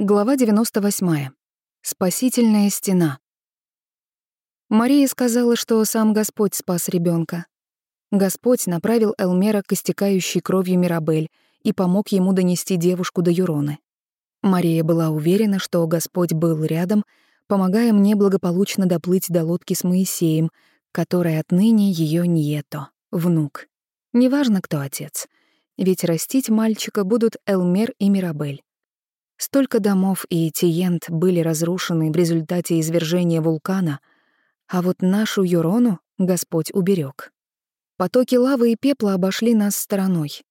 Глава 98. Спасительная стена. Мария сказала, что сам Господь спас ребенка. Господь направил Элмера к истекающей кровью Мирабель и помог ему донести девушку до Юроны. Мария была уверена, что Господь был рядом, помогая мне благополучно доплыть до лодки с Моисеем, который отныне ее Нието, внук. Неважно, кто отец, ведь растить мальчика будут Элмер и Мирабель. Столько домов и Тиент были разрушены в результате извержения вулкана, а вот нашу Юрону Господь уберег. Потоки лавы и пепла обошли нас стороной.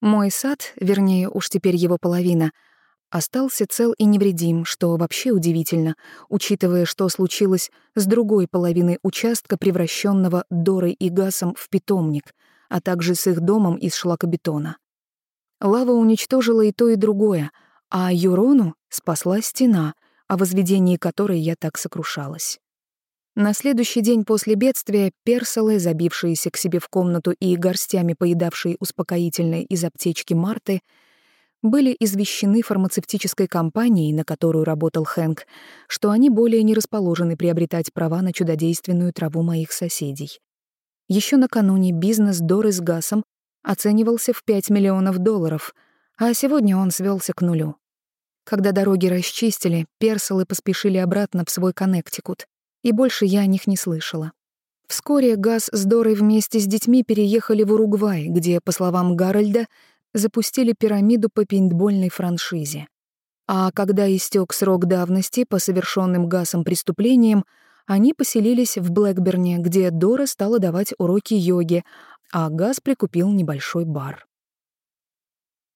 Мой сад, вернее, уж теперь его половина, остался цел и невредим, что вообще удивительно, учитывая, что случилось с другой половиной участка, превращенного Дорой и Гасом в питомник, а также с их домом из шлакобетона. Лава уничтожила и то, и другое — а Юрону спасла стена, о возведении которой я так сокрушалась. На следующий день после бедствия персалы, забившиеся к себе в комнату и горстями поедавшие успокоительные из аптечки Марты, были извещены фармацевтической компанией, на которую работал Хэнк, что они более не расположены приобретать права на чудодейственную траву моих соседей. Еще накануне бизнес Доры с Гасом оценивался в 5 миллионов долларов — а сегодня он свелся к нулю. Когда дороги расчистили, персалы поспешили обратно в свой Коннектикут, и больше я о них не слышала. Вскоре Газ с Дорой вместе с детьми переехали в Уругвай, где, по словам Гарольда, запустили пирамиду по пейнтбольной франшизе. А когда истек срок давности по совершенным Газом преступлениям, они поселились в Блэкберне, где Дора стала давать уроки йоги, а Газ прикупил небольшой бар.